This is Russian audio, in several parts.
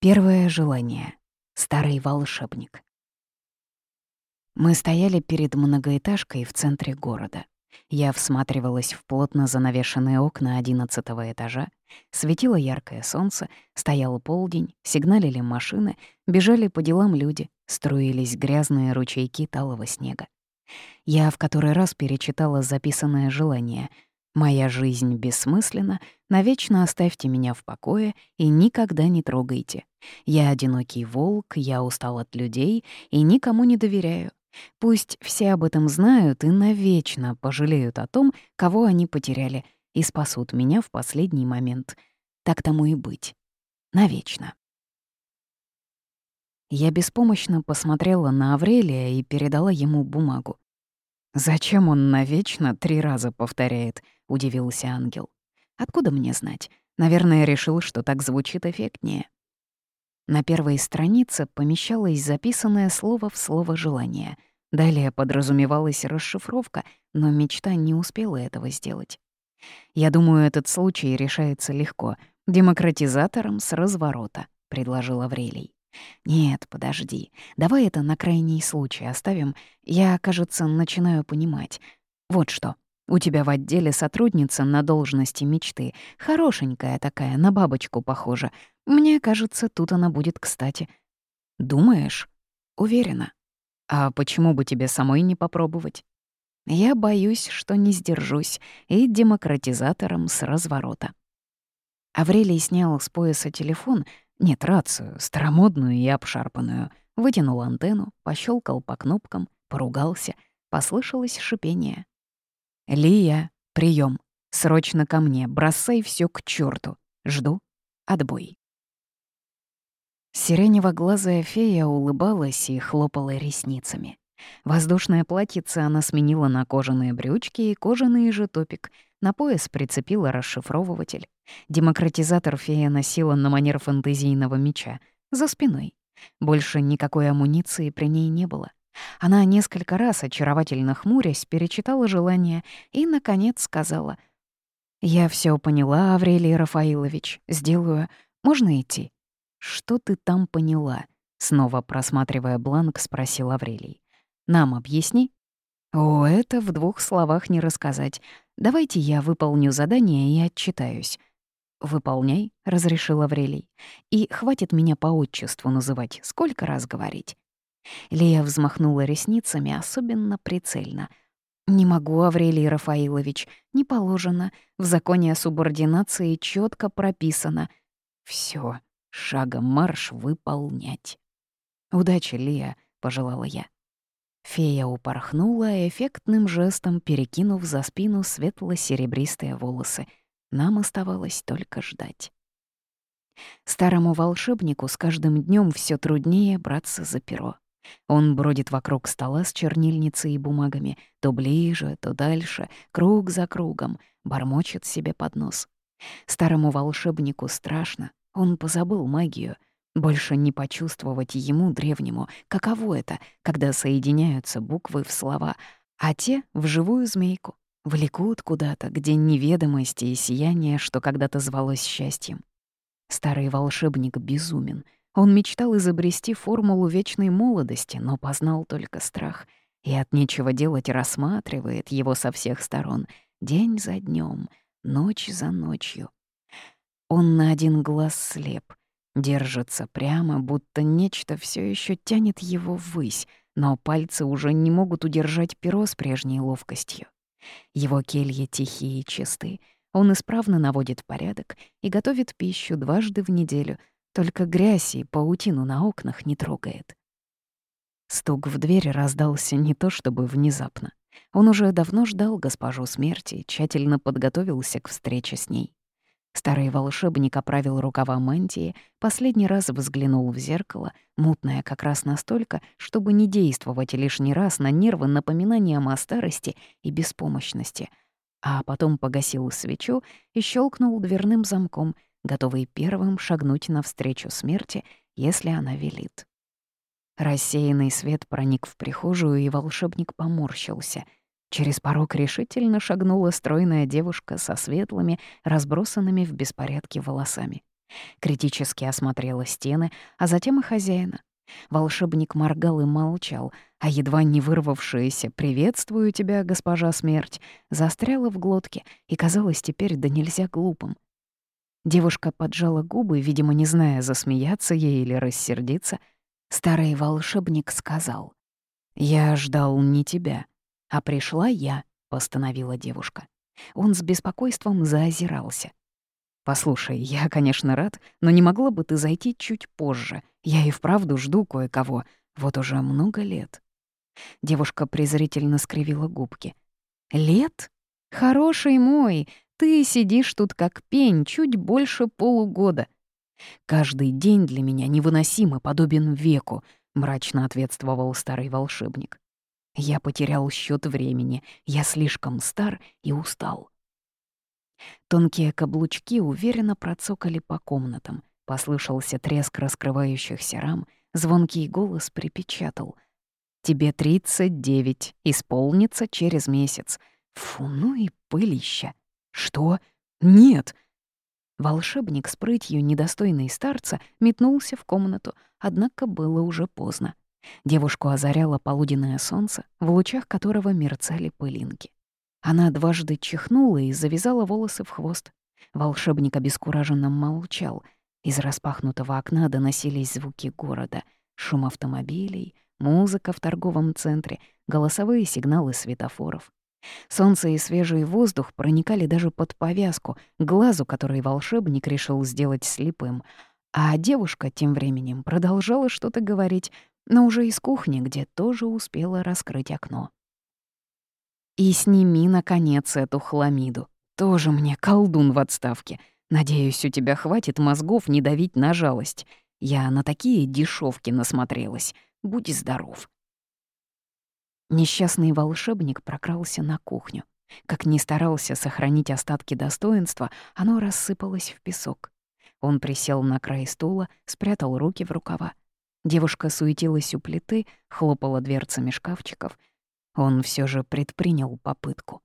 Первое желание. Старый волшебник. Мы стояли перед многоэтажкой в центре города. Я всматривалась в плотно занавешенные окна одиннадцатого этажа. Светило яркое солнце, стоял полдень, сигналили машины, бежали по делам люди, струились грязные ручейки талого снега. Я в который раз перечитала записанное желание — Моя жизнь бессмысленна, навечно оставьте меня в покое и никогда не трогайте. Я одинокий волк, я устал от людей и никому не доверяю. Пусть все об этом знают и навечно пожалеют о том, кого они потеряли, и спасут меня в последний момент. Так тому и быть. Навечно. Я беспомощно посмотрела на Аврелия и передала ему бумагу. «Зачем он навечно три раза повторяет?» — удивился ангел. «Откуда мне знать? Наверное, решил, что так звучит эффектнее». На первой странице помещалось записанное слово в слово желание. Далее подразумевалась расшифровка, но мечта не успела этого сделать. «Я думаю, этот случай решается легко. Демократизатором с разворота», — предложил Аврелий. «Нет, подожди. Давай это на крайний случай оставим. Я, кажется, начинаю понимать. Вот что. У тебя в отделе сотрудница на должности мечты. Хорошенькая такая, на бабочку похожа. Мне кажется, тут она будет кстати. Думаешь? Уверена. А почему бы тебе самой не попробовать? Я боюсь, что не сдержусь, и демократизатором с разворота. Аврелий снял с пояса телефон, нет, рацию, старомодную и обшарпанную. Вытянул антенну, пощелкал по кнопкам, поругался. Послышалось шипение. «Лия, прием. Срочно ко мне, бросай все к черту. Жду. Отбой». Сиренево-глазая фея улыбалась и хлопала ресницами. Воздушное платьице она сменила на кожаные брючки и кожаный же топик. На пояс прицепила расшифровыватель. Демократизатор фея носила на манер фэнтезийного меча, за спиной. Больше никакой амуниции при ней не было. Она несколько раз, очаровательно хмурясь, перечитала желание и, наконец, сказала «Я все поняла, Аврелий Рафаилович, сделаю. Можно идти?» «Что ты там поняла?» Снова просматривая бланк, спросил Аврелий. «Нам объясни». «О, это в двух словах не рассказать. Давайте я выполню задание и отчитаюсь. «Выполняй», — разрешил Аврелий. «И хватит меня по отчеству называть, сколько раз говорить». Лея взмахнула ресницами особенно прицельно. «Не могу, Аврелий Рафаилович, не положено. В законе о субординации четко прописано. Все, шагом марш выполнять». «Удачи, Лея», — пожелала я. Фея упорхнула, эффектным жестом перекинув за спину светло-серебристые волосы — нам оставалось только ждать. Старому волшебнику с каждым днем все труднее браться за перо. Он бродит вокруг стола с чернильницей и бумагами, то ближе, то дальше, круг за кругом, бормочет себе под нос. Старому волшебнику страшно, он позабыл магию. Больше не почувствовать ему, древнему, каково это, когда соединяются буквы в слова, а те — в живую змейку. Влекут куда-то, где неведомости и сияние, что когда-то звалось счастьем. Старый волшебник безумен. Он мечтал изобрести формулу вечной молодости, но познал только страх. И от нечего делать рассматривает его со всех сторон, день за днем, ночь за ночью. Он на один глаз слеп, держится прямо, будто нечто все еще тянет его ввысь, но пальцы уже не могут удержать перо с прежней ловкостью. Его кельи тихие и чисты. Он исправно наводит порядок и готовит пищу дважды в неделю, только грязь и паутину на окнах не трогает. Стук в дверь раздался не то чтобы внезапно. Он уже давно ждал госпожу смерти, тщательно подготовился к встрече с ней. Старый волшебник оправил рукава мантии, последний раз взглянул в зеркало, мутное как раз настолько, чтобы не действовать лишний раз на нервы напоминанием о старости и беспомощности, а потом погасил свечу и щелкнул дверным замком, готовый первым шагнуть навстречу смерти, если она велит. Рассеянный свет проник в прихожую, и волшебник поморщился — Через порог решительно шагнула стройная девушка со светлыми, разбросанными в беспорядке волосами. Критически осмотрела стены, а затем и хозяина. Волшебник моргал и молчал, а едва не вырвавшееся «Приветствую тебя, госпожа смерть» застряло в глотке и казалось теперь да нельзя глупым. Девушка поджала губы, видимо, не зная, засмеяться ей или рассердиться. Старый волшебник сказал. «Я ждал не тебя, а пришла я», — постановила девушка. Он с беспокойством заозирался. «Послушай, я, конечно, рад, но не могла бы ты зайти чуть позже. Я и вправду жду кое-кого. Вот уже много лет». Девушка презрительно скривила губки. «Лет? Хороший мой, ты сидишь тут как пень чуть больше полугода. Каждый день для меня невыносимо подобен веку, мрачно ответствовал старый волшебник. Я потерял счет времени, я слишком стар и устал. Тонкие каблучки уверенно процокали по комнатам. Послышался треск раскрывающихся рам, звонкий голос припечатал. «Тебе тридцать девять, исполнится через месяц. Фу, ну и пылища!» «Что? Нет!» Волшебник с прытью, недостойный старца, метнулся в комнату, однако было уже поздно. Девушку озаряло полуденное солнце, в лучах которого мерцали пылинки. Она дважды чихнула и завязала волосы в хвост. Волшебник обескураженно молчал. Из распахнутого окна доносились звуки города, шум автомобилей, музыка в торговом центре, голосовые сигналы светофоров. Солнце и свежий воздух проникали даже под повязку, глазу, который волшебник решил сделать слепым. А девушка тем временем продолжала что-то говорить, но уже из кухни, где тоже успела раскрыть окно. «И сними, наконец, эту хламиду. Тоже мне колдун в отставке. Надеюсь, у тебя хватит мозгов не давить на жалость. Я на такие дешевки насмотрелась. Будь здоров». Несчастный волшебник прокрался на кухню. Как ни старался сохранить остатки достоинства, оно рассыпалось в песок. Он присел на край стула, спрятал руки в рукава. Девушка суетилась у плиты, хлопала дверцами шкафчиков. Он все же предпринял попытку.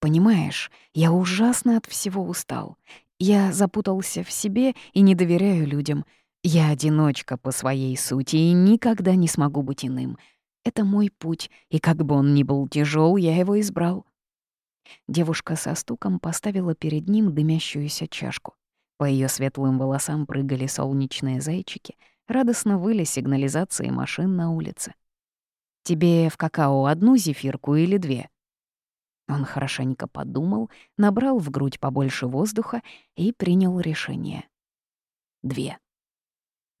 «Понимаешь, я ужасно от всего устал. Я запутался в себе и не доверяю людям. Я одиночка по своей сути и никогда не смогу быть иным. Это мой путь, и как бы он ни был тяжел, я его избрал. Девушка со стуком поставила перед ним дымящуюся чашку. По ее светлым волосам прыгали солнечные зайчики, радостно выли сигнализации машин на улице. «Тебе в какао одну зефирку или две?» Он хорошенько подумал, набрал в грудь побольше воздуха и принял решение. Две.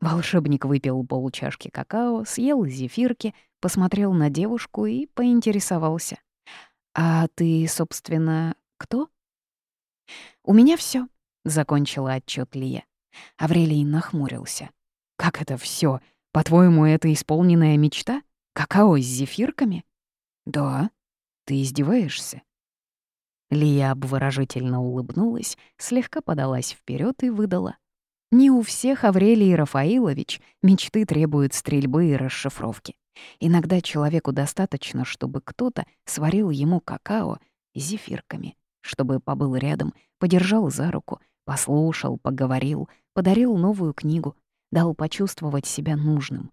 Волшебник выпил полчашки какао, съел зефирки, посмотрел на девушку и поинтересовался. «А ты, собственно, кто?» «У меня все, закончила отчет Лия. Аврелий нахмурился. «Как это все? По-твоему, это исполненная мечта? Какао с зефирками?» «Да. Ты издеваешься?» Лия обворожительно улыбнулась, слегка подалась вперед и выдала. «Не у всех, Аврелий Рафаилович, мечты требуют стрельбы и расшифровки. Иногда человеку достаточно, чтобы кто-то сварил ему какао с зефирками, чтобы побыл рядом, подержал за руку, послушал, поговорил, подарил новую книгу, дал почувствовать себя нужным.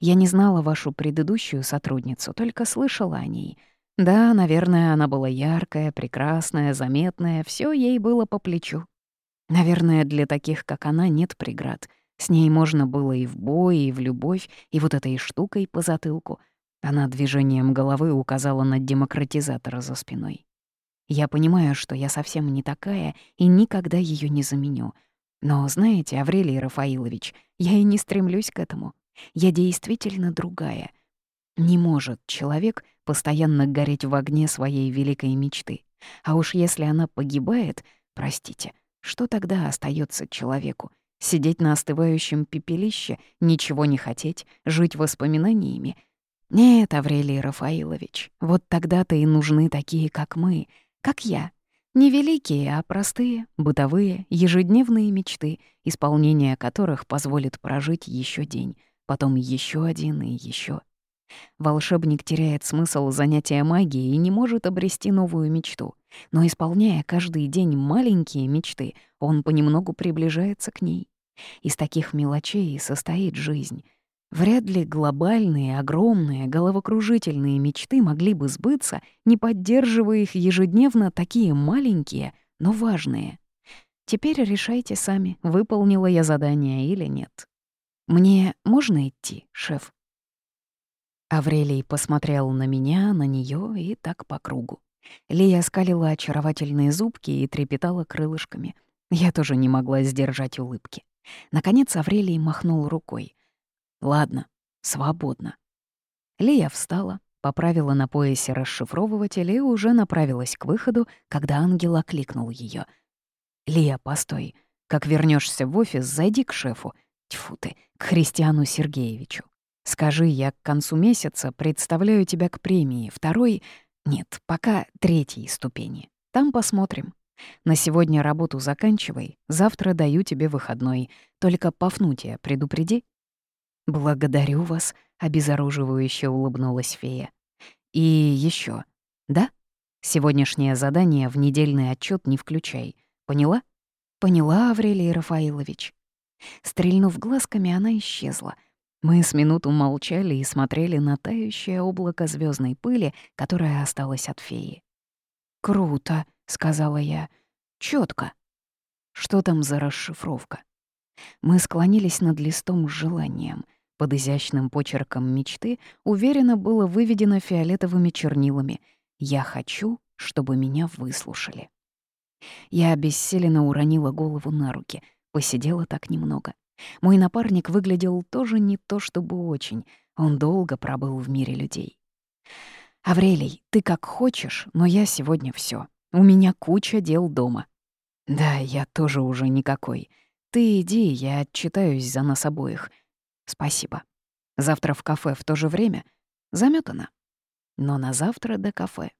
Я не знала вашу предыдущую сотрудницу, только слышала о ней. Да, наверное, она была яркая, прекрасная, заметная, все ей было по плечу. Наверное, для таких, как она, нет преград — с ней можно было и в бой, и в любовь, и вот этой штукой по затылку. Она движением головы указала на демократизатора за спиной. Я понимаю, что я совсем не такая и никогда ее не заменю. Но, знаете, Аврелий Рафаилович, я и не стремлюсь к этому. Я действительно другая. Не может человек постоянно гореть в огне своей великой мечты. А уж если она погибает, простите, что тогда остается человеку? Сидеть на остывающем пепелище, ничего не хотеть, жить воспоминаниями. Нет, Аврелий Рафаилович, вот тогда-то и нужны такие, как мы, как я. Не великие, а простые, бытовые, ежедневные мечты, исполнение которых позволит прожить еще день, потом еще один и еще. Волшебник теряет смысл занятия магией и не может обрести новую мечту. Но исполняя каждый день маленькие мечты, он понемногу приближается к ней. Из таких мелочей и состоит жизнь. Вряд ли глобальные, огромные, головокружительные мечты могли бы сбыться, не поддерживая их ежедневно такие маленькие, но важные. Теперь решайте сами, выполнила я задание или нет. «Мне можно идти, шеф?» Аврелий посмотрел на меня, на нее и так по кругу. Лия скалила очаровательные зубки и трепетала крылышками. Я тоже не могла сдержать улыбки. Наконец Аврелий махнул рукой. «Ладно, свободно». Лия встала, поправила на поясе расшифровыватель и уже направилась к выходу, когда ангел окликнул ее. «Лия, постой. Как вернешься в офис, зайди к шефу. Тьфу ты, к Христиану Сергеевичу. Скажи, я к концу месяца представляю тебя к премии второй... Нет, пока третьей ступени. Там посмотрим. На сегодня работу заканчивай, завтра даю тебе выходной. Только Пафнутия предупреди». «Благодарю вас», — обезоруживающе улыбнулась фея. «И еще, Да? Сегодняшнее задание в недельный отчет не включай. Поняла?» «Поняла, Аврелий Рафаилович». Стрельнув глазками, она исчезла. Мы с минуту молчали и смотрели на тающее облако звездной пыли, которое осталось от феи. «Круто», — сказала я. Четко. Что там за расшифровка? Мы склонились над листом с желанием. Под изящным почерком мечты уверенно было выведено фиолетовыми чернилами «Я хочу, чтобы меня выслушали». Я обессиленно уронила голову на руки, посидела так немного. Мой напарник выглядел тоже не то чтобы очень, он долго пробыл в мире людей. «Аврелий, ты как хочешь, но я сегодня все. У меня куча дел дома». «Да, я тоже уже никакой. Ты иди, я отчитаюсь за нас обоих. Спасибо. Завтра в кафе в то же время? Замётано. Но на завтра до кафе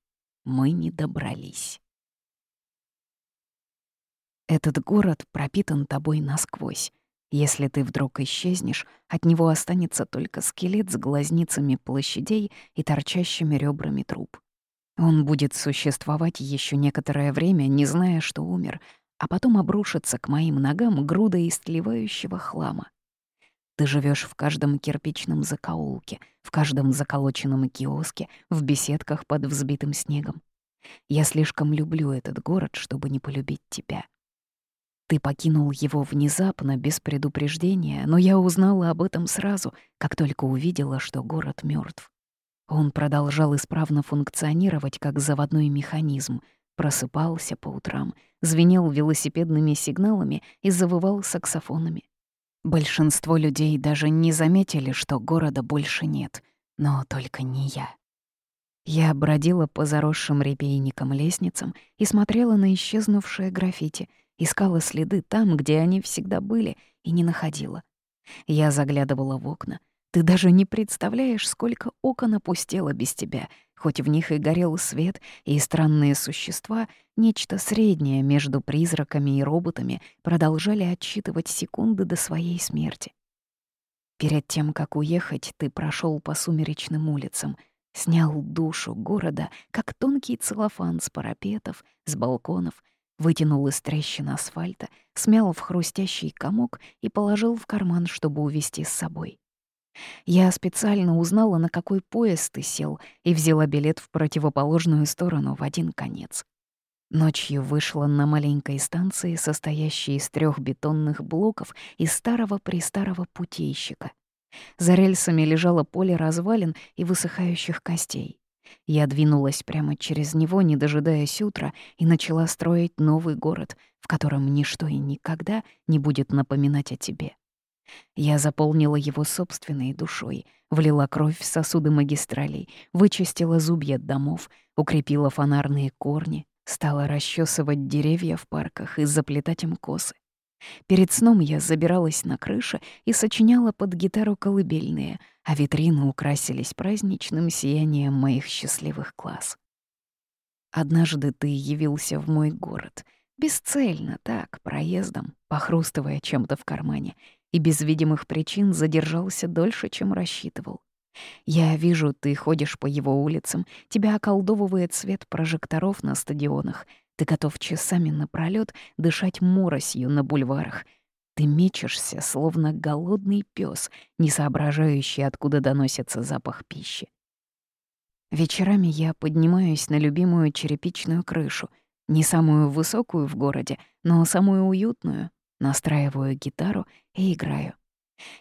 мы не добрались. Этот город пропитан тобой насквозь. Если ты вдруг исчезнешь, от него останется только скелет с глазницами площадей и торчащими ребрами труб. Он будет существовать еще некоторое время, не зная, что умер, а потом обрушится к моим ногам груда истлевающего хлама. Ты живешь в каждом кирпичном закоулке, в каждом заколоченном киоске, в беседках под взбитым снегом. Я слишком люблю этот город, чтобы не полюбить тебя. Ты покинул его внезапно, без предупреждения, но я узнала об этом сразу, как только увидела, что город мертв. Он продолжал исправно функционировать как заводной механизм, просыпался по утрам, звенел велосипедными сигналами и завывал саксофонами. Большинство людей даже не заметили, что города больше нет, но только не я. Я бродила по заросшим репейникам лестницам и смотрела на исчезнувшие граффити, искала следы там, где они всегда были, и не находила. Я заглядывала в окна — ты даже не представляешь, сколько окон опустело без тебя, хоть в них и горел свет, и странные существа, нечто среднее между призраками и роботами, продолжали отсчитывать секунды до своей смерти. Перед тем, как уехать, ты прошел по сумеречным улицам, снял душу города, как тонкий целлофан с парапетов, с балконов, вытянул из трещин асфальта, смял в хрустящий комок и положил в карман, чтобы увезти с собой. Я специально узнала, на какой поезд ты сел, и взяла билет в противоположную сторону в один конец. Ночью вышла на маленькой станции, состоящей из трех бетонных блоков и старого-престарого путейщика. За рельсами лежало поле развалин и высыхающих костей. Я двинулась прямо через него, не дожидаясь утра, и начала строить новый город, в котором ничто и никогда не будет напоминать о тебе. Я заполнила его собственной душой, влила кровь в сосуды магистралей, вычистила зубья домов, укрепила фонарные корни, стала расчесывать деревья в парках и заплетать им косы. Перед сном я забиралась на крышу и сочиняла под гитару колыбельные, а витрины украсились праздничным сиянием моих счастливых глаз. Однажды ты явился в мой город, бесцельно, так, проездом, похрустывая чем-то в кармане, и без видимых причин задержался дольше, чем рассчитывал. Я вижу, ты ходишь по его улицам, тебя околдовывает свет прожекторов на стадионах, ты готов часами напролёт дышать моросью на бульварах. Ты мечешься, словно голодный пес, не соображающий, откуда доносится запах пищи. Вечерами я поднимаюсь на любимую черепичную крышу, не самую высокую в городе, но самую уютную, настраиваю гитару и играю.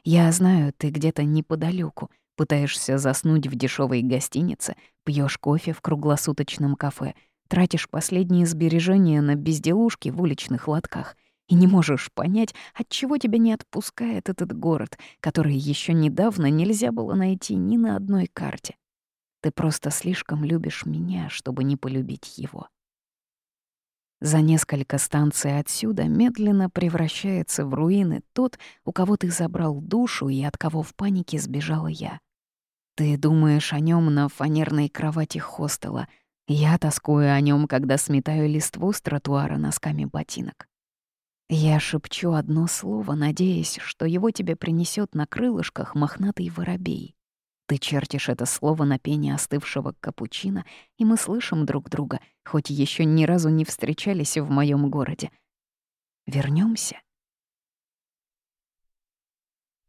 Я знаю, ты где-то неподалеку, пытаешься заснуть в дешевой гостинице, пьешь кофе в круглосуточном кафе, тратишь последние сбережения на безделушки в уличных лотках и не можешь понять, от чего тебя не отпускает этот город, который еще недавно нельзя было найти ни на одной карте. Ты просто слишком любишь меня, чтобы не полюбить его. За несколько станций отсюда медленно превращается в руины тот, у кого ты забрал душу и от кого в панике сбежала я. Ты думаешь о нем на фанерной кровати хостела. Я тоскую о нем, когда сметаю листву с тротуара носками ботинок. Я шепчу одно слово, надеясь, что его тебе принесет на крылышках мохнатый воробей. Ты чертишь это слово на пене остывшего капучино, и мы слышим друг друга, хоть еще ни разу не встречались в моем городе. Вернемся.